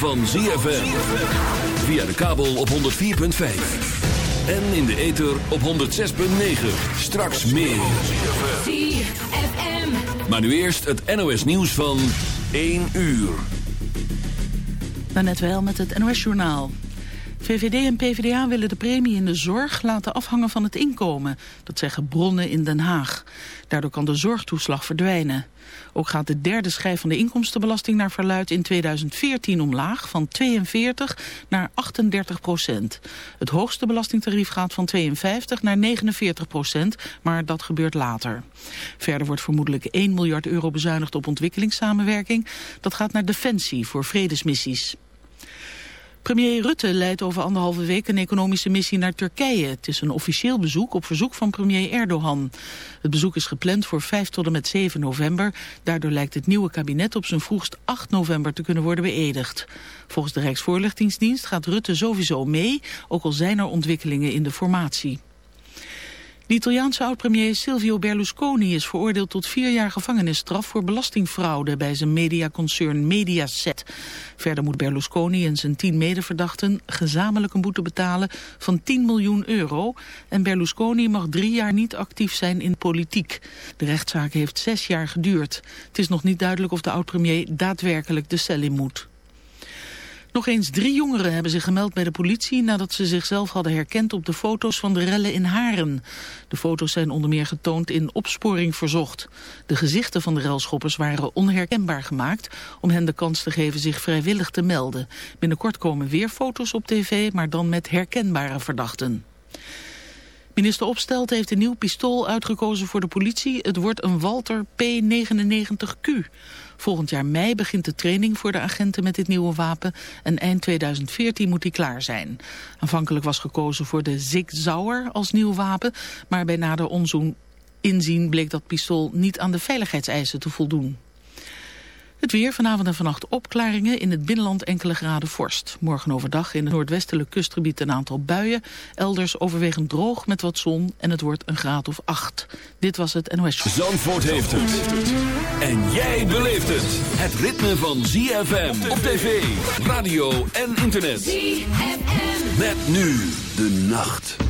van ZFM. Via de kabel op 104.5. En in de ether op 106.9. Straks meer. ZFM. Maar nu eerst het NOS nieuws van 1 uur. Daarnet wel met het NOS-journaal. VVD en PvdA willen de premie in de zorg laten afhangen van het inkomen. Dat zeggen bronnen in Den Haag. Daardoor kan de zorgtoeslag verdwijnen. Ook gaat de derde schijf van de inkomstenbelasting naar verluid in 2014 omlaag van 42 naar 38 procent. Het hoogste belastingtarief gaat van 52 naar 49 procent, maar dat gebeurt later. Verder wordt vermoedelijk 1 miljard euro bezuinigd op ontwikkelingssamenwerking. Dat gaat naar defensie voor vredesmissies. Premier Rutte leidt over anderhalve week een economische missie naar Turkije. Het is een officieel bezoek op verzoek van premier Erdogan. Het bezoek is gepland voor 5 tot en met 7 november. Daardoor lijkt het nieuwe kabinet op zijn vroegst 8 november te kunnen worden beëdigd. Volgens de Rijksvoorlichtingsdienst gaat Rutte sowieso mee, ook al zijn er ontwikkelingen in de formatie. De Italiaanse oud-premier Silvio Berlusconi is veroordeeld tot vier jaar gevangenisstraf voor belastingfraude bij zijn mediaconcern Mediaset. Verder moet Berlusconi en zijn tien medeverdachten gezamenlijk een boete betalen van 10 miljoen euro. En Berlusconi mag drie jaar niet actief zijn in politiek. De rechtszaak heeft zes jaar geduurd. Het is nog niet duidelijk of de oud-premier daadwerkelijk de cel in moet. Nog eens drie jongeren hebben zich gemeld bij de politie nadat ze zichzelf hadden herkend op de foto's van de rellen in Haren. De foto's zijn onder meer getoond in opsporing verzocht. De gezichten van de relschoppers waren onherkenbaar gemaakt om hen de kans te geven zich vrijwillig te melden. Binnenkort komen weer foto's op tv, maar dan met herkenbare verdachten. Minister Opstelt heeft een nieuw pistool uitgekozen voor de politie. Het wordt een Walter P99Q. Volgend jaar mei begint de training voor de agenten met dit nieuwe wapen en eind 2014 moet die klaar zijn. Aanvankelijk was gekozen voor de Zig Zauer als nieuw wapen, maar bij nader onzoen inzien bleek dat pistool niet aan de veiligheidseisen te voldoen. Het weer, vanavond en vannacht opklaringen, in het binnenland enkele graden vorst. Morgen overdag in het noordwestelijk kustgebied een aantal buien. Elders overwegend droog met wat zon en het wordt een graad of acht. Dit was het NOS. Zandvoort heeft het. En jij beleeft het. Het ritme van ZFM op tv, radio en internet. ZFM. Met nu de nacht.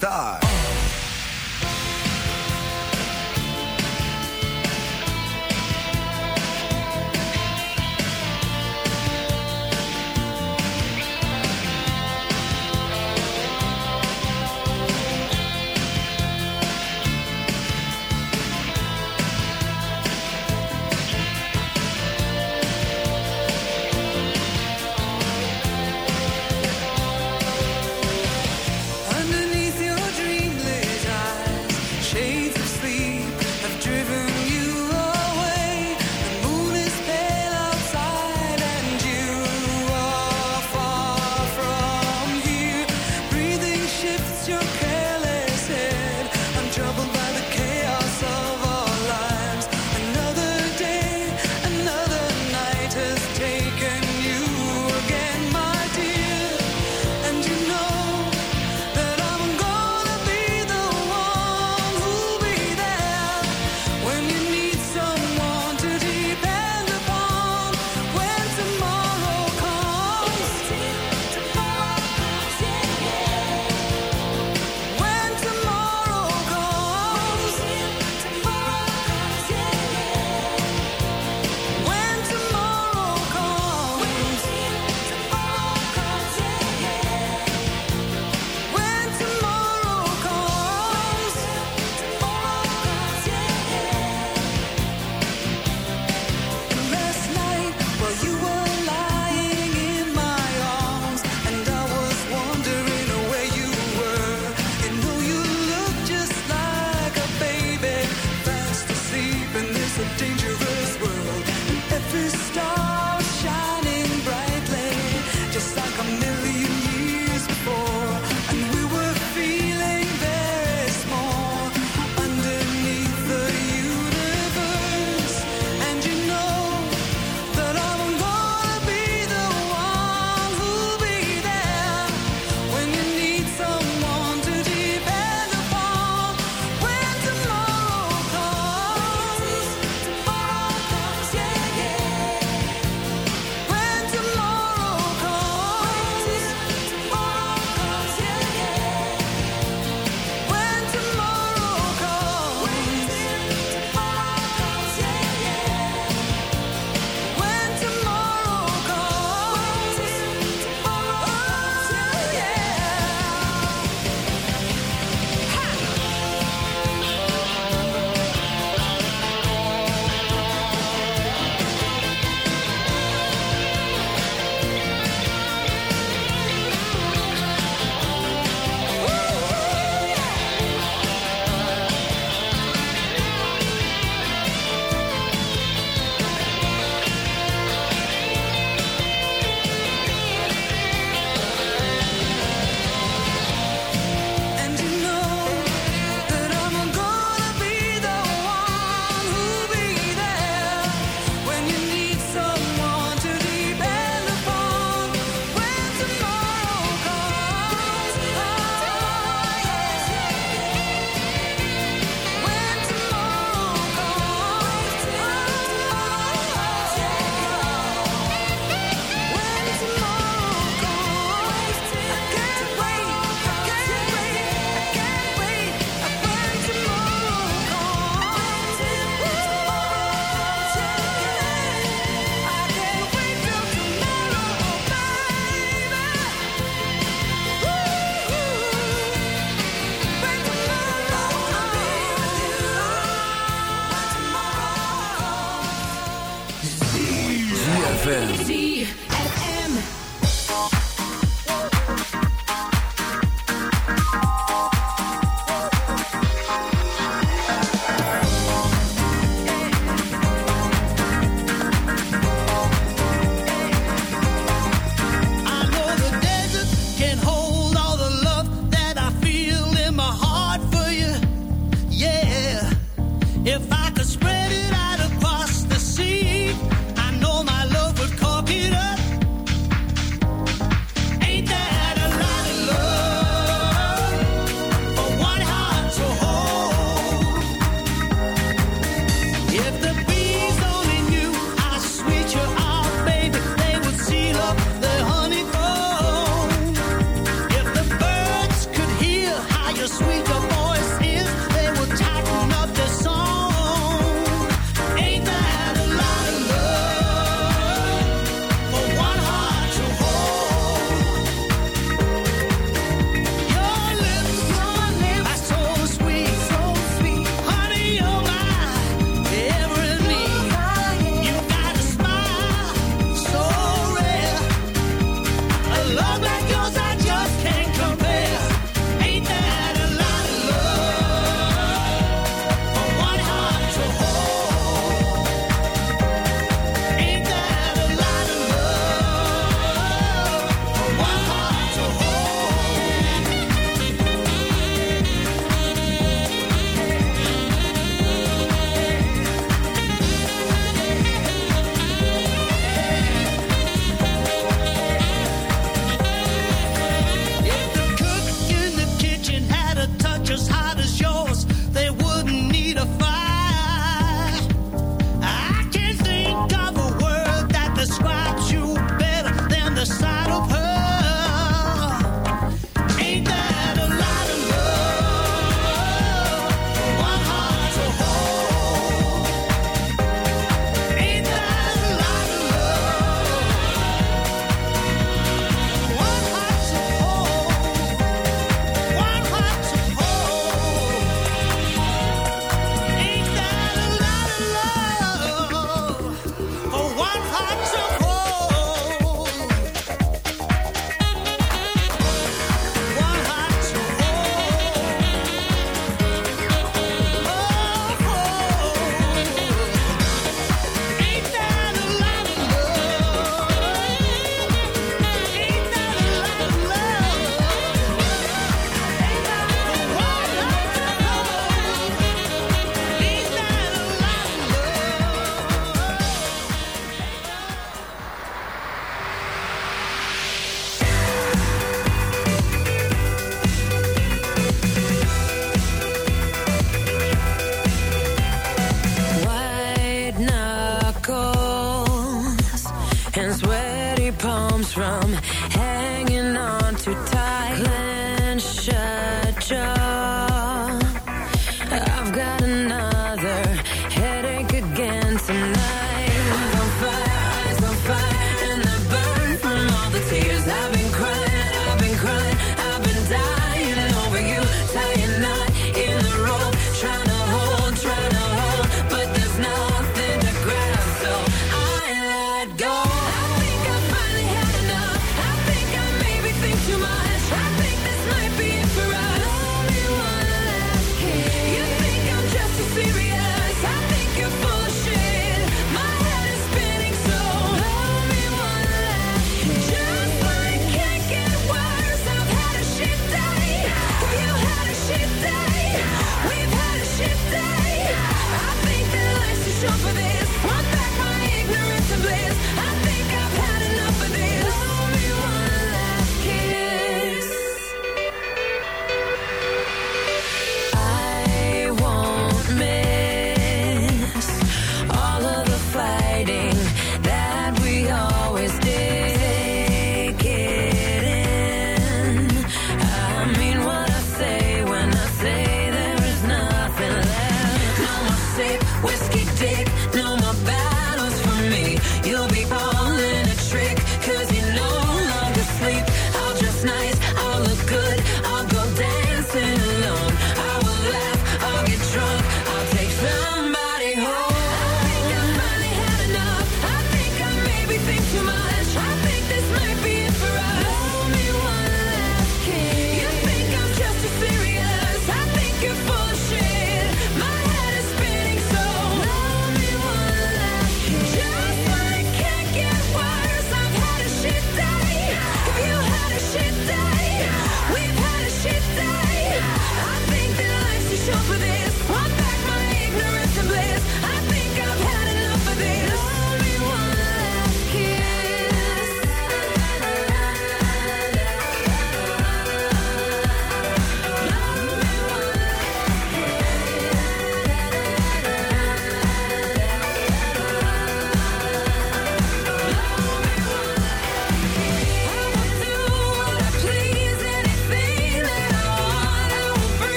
star.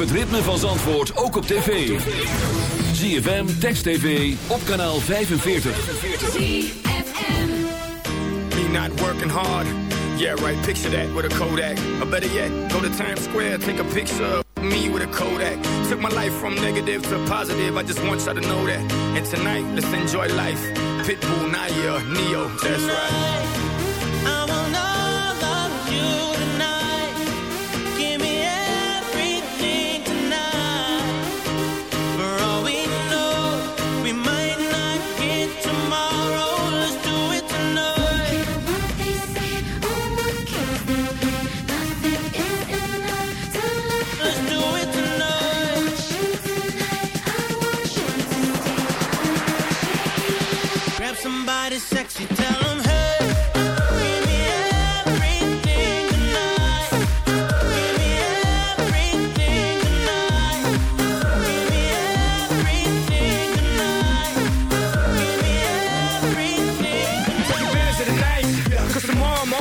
Het ritme van Zandvoort ook op tv. ZFM, Text TV, op kanaal 45. Me not working hard. Yeah, right, picture that with a Kodak. Or better yet, go to Times Square, take a picture of me with a Kodak. Took my life from negative to positive, I just want y'all to know that. And tonight, let's enjoy life. Pitbull, Naya, Neo, that's right.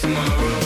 tomorrow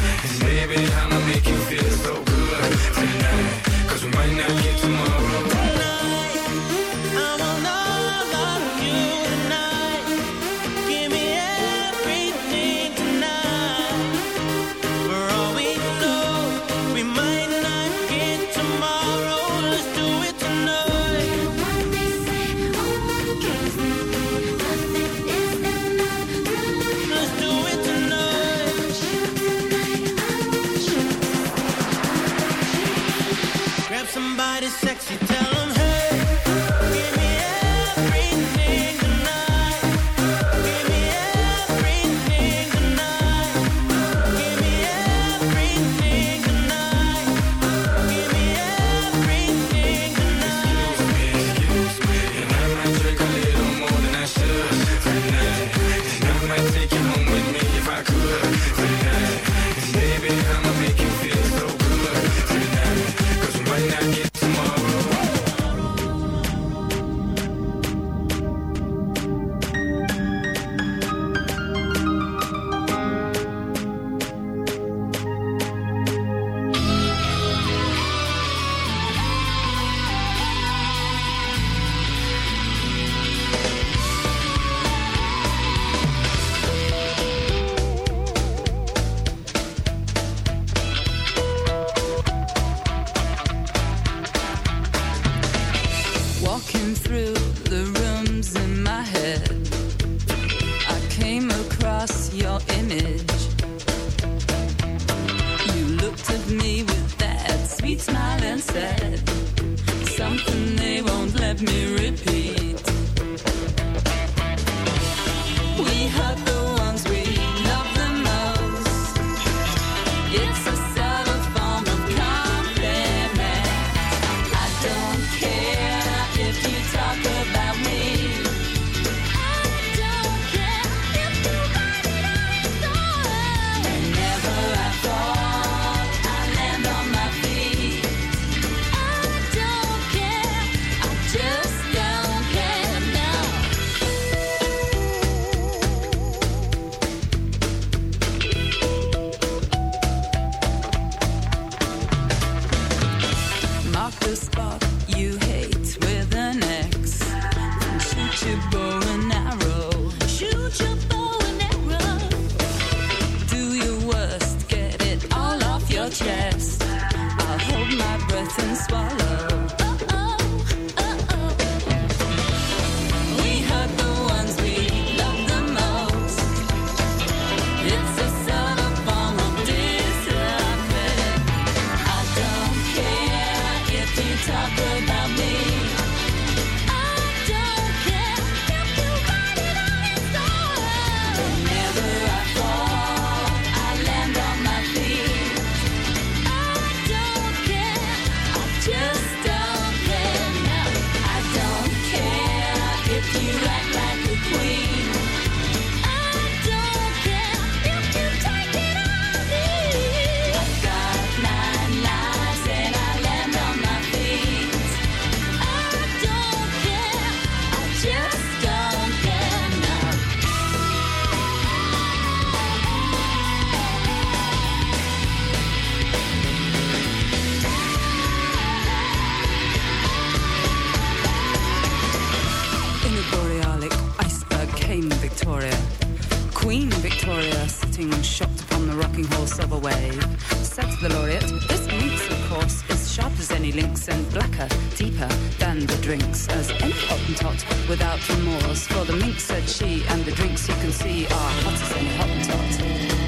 horse of a. Said the laureate, this minx, of course, is sharp as any links and blacker, deeper than the drinks as any hottentot without remorse. For the mink, said she, and the drinks you can see are hot as any hottentot.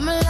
I'm alive.